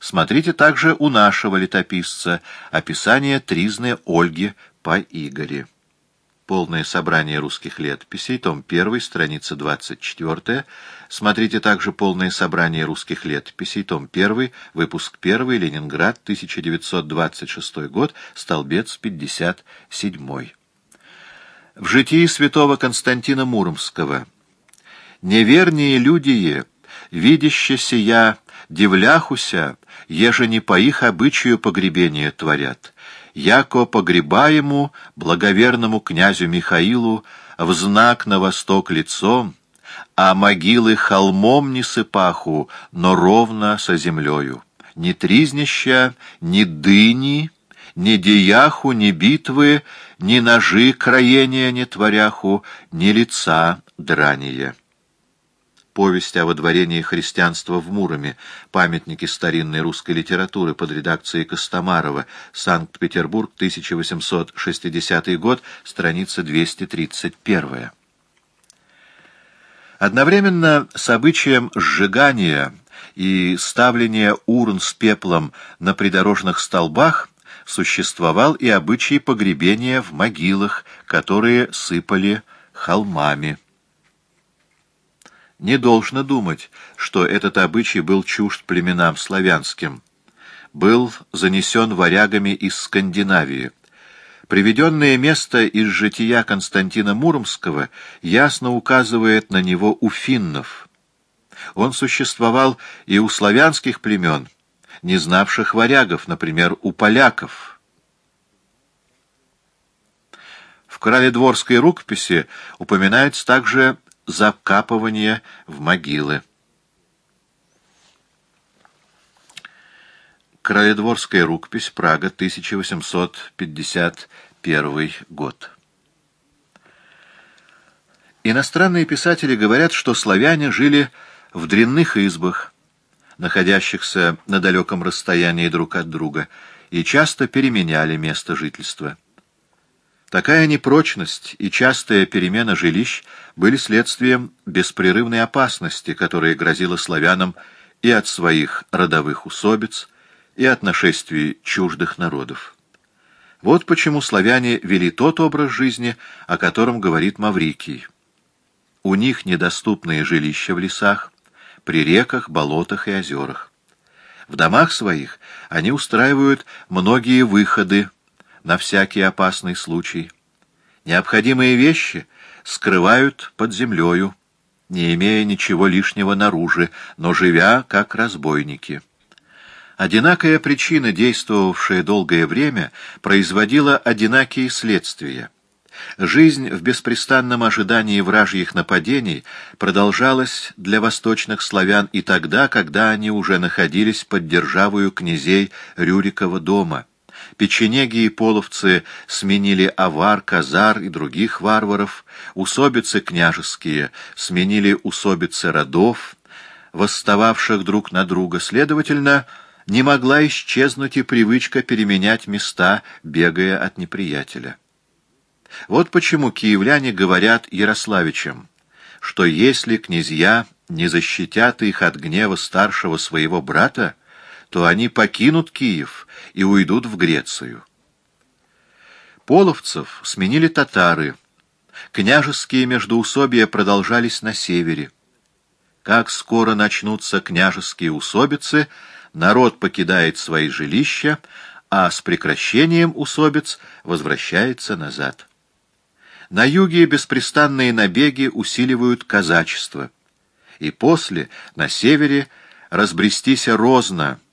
Смотрите также у нашего летописца описание тризны Ольги по Игоре. Полное собрание русских летописей, том 1, страница 24. Смотрите также полное собрание русских летописей, том 1, выпуск 1, Ленинград, 1926 год, столбец 57. В житии святого Константина Муромского «Невернее люди, видящие я, дивляхуся, еже не по их обычаю погребение творят, яко погребаему благоверному князю Михаилу в знак на восток лицом, а могилы холмом не сыпаху, но ровно со землею. Ни тризнища, ни дыни, ни деяху, ни битвы, ни ножи кроения не творяху, ни лица драния. Повесть о водворении христианства в Муроме. Памятники старинной русской литературы под редакцией Костомарова. Санкт-Петербург, 1860 год, страница 231. Одновременно с обычаем сжигания и ставления урн с пеплом на придорожных столбах существовал и обычай погребения в могилах, которые сыпали холмами. Не должно думать, что этот обычай был чужд племенам славянским. Был занесен варягами из Скандинавии. Приведенное место из жития Константина Муромского ясно указывает на него у финнов. Он существовал и у славянских племен, не знавших варягов, например, у поляков. В короледворской рукописи упоминается также закапывание в могилы. Краедворская рукопись, Прага, 1851 год. Иностранные писатели говорят, что славяне жили в дрянных избах, находящихся на далеком расстоянии друг от друга, и часто переменяли место жительства. Такая непрочность и частая перемена жилищ были следствием беспрерывной опасности, которая грозила славянам и от своих родовых усобиц, и от нашествий чуждых народов. Вот почему славяне вели тот образ жизни, о котором говорит Маврикий. У них недоступные жилища в лесах, при реках, болотах и озерах. В домах своих они устраивают многие выходы, на всякий опасный случай. Необходимые вещи скрывают под землею, не имея ничего лишнего наружи, но живя как разбойники. Одинакая причина, действовавшая долгое время, производила одинакие следствия. Жизнь в беспрестанном ожидании вражьих нападений продолжалась для восточных славян и тогда, когда они уже находились под державою князей Рюрикова дома — Печенеги и половцы сменили авар, казар и других варваров, усобицы княжеские сменили усобицы родов, восстававших друг на друга. Следовательно, не могла исчезнуть и привычка переменять места, бегая от неприятеля. Вот почему киевляне говорят Ярославичам, что если князья не защитят их от гнева старшего своего брата, то они покинут Киев и уйдут в Грецию. Половцев сменили татары. Княжеские междоусобия продолжались на севере. Как скоро начнутся княжеские усобицы, народ покидает свои жилища, а с прекращением усобиц возвращается назад. На юге беспрестанные набеги усиливают казачество. И после, на севере, разбрестися розно —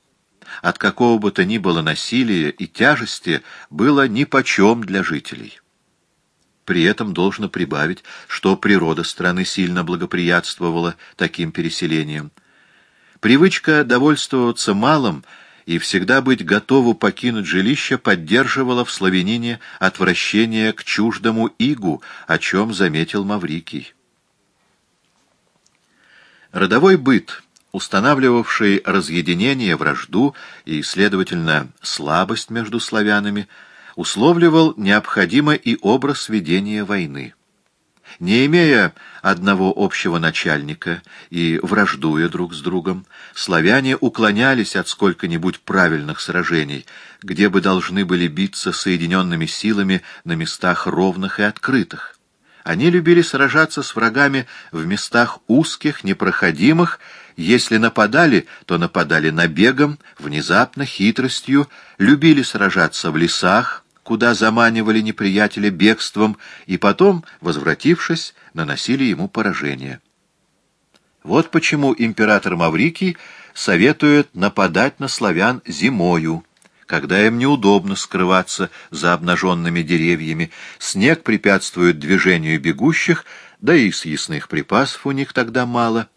от какого бы то ни было насилия и тяжести было нипочем для жителей. При этом должно прибавить, что природа страны сильно благоприятствовала таким переселениям. Привычка довольствоваться малым и всегда быть готову покинуть жилище поддерживала в славянине отвращение к чуждому игу, о чем заметил Маврикий. Родовой быт — устанавливавший разъединение, вражду и, следовательно, слабость между славянами, условливал необходимо и образ ведения войны. Не имея одного общего начальника и враждуя друг с другом, славяне уклонялись от сколько-нибудь правильных сражений, где бы должны были биться соединенными силами на местах ровных и открытых. Они любили сражаться с врагами в местах узких, непроходимых, если нападали, то нападали набегом, внезапно, хитростью, любили сражаться в лесах, куда заманивали неприятеля бегством, и потом, возвратившись, наносили ему поражение. Вот почему император Маврикий советует нападать на славян зимою, когда им неудобно скрываться за обнаженными деревьями, снег препятствует движению бегущих, да и съестных припасов у них тогда мало.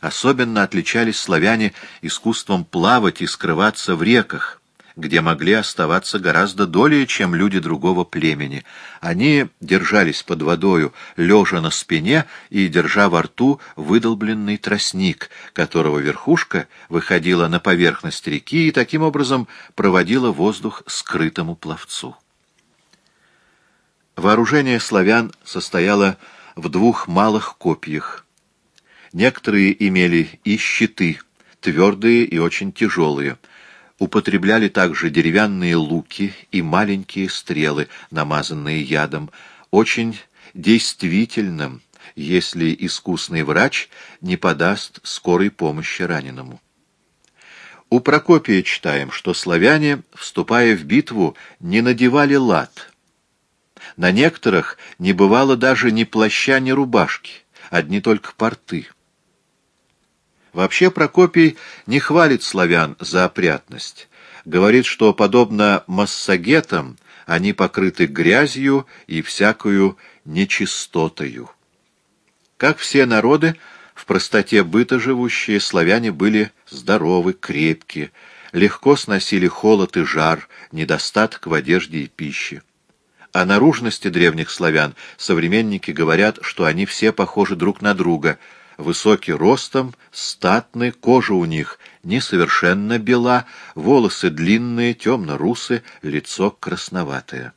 Особенно отличались славяне искусством плавать и скрываться в реках, где могли оставаться гораздо долее, чем люди другого племени. Они держались под водою, лежа на спине и держа во рту выдолбленный тростник, которого верхушка выходила на поверхность реки и таким образом проводила воздух скрытому пловцу. Вооружение славян состояло в двух малых копьях. Некоторые имели и щиты, твердые и очень тяжелые — употребляли также деревянные луки и маленькие стрелы, намазанные ядом, очень действительным, если искусный врач не подаст скорой помощи раненому. У Прокопия читаем, что славяне, вступая в битву, не надевали лад. На некоторых не бывало даже ни плаща, ни рубашки, одни только порты. Вообще Прокопий не хвалит славян за опрятность. Говорит, что, подобно массагетам, они покрыты грязью и всякою нечистотою. Как все народы, в простоте быта живущие славяне были здоровы, крепки, легко сносили холод и жар, недостаток в одежде и пище. О наружности древних славян современники говорят, что они все похожи друг на друга — высокий ростом, статный, кожа у них несовершенно бела, волосы длинные, темно-русы, лицо красноватое.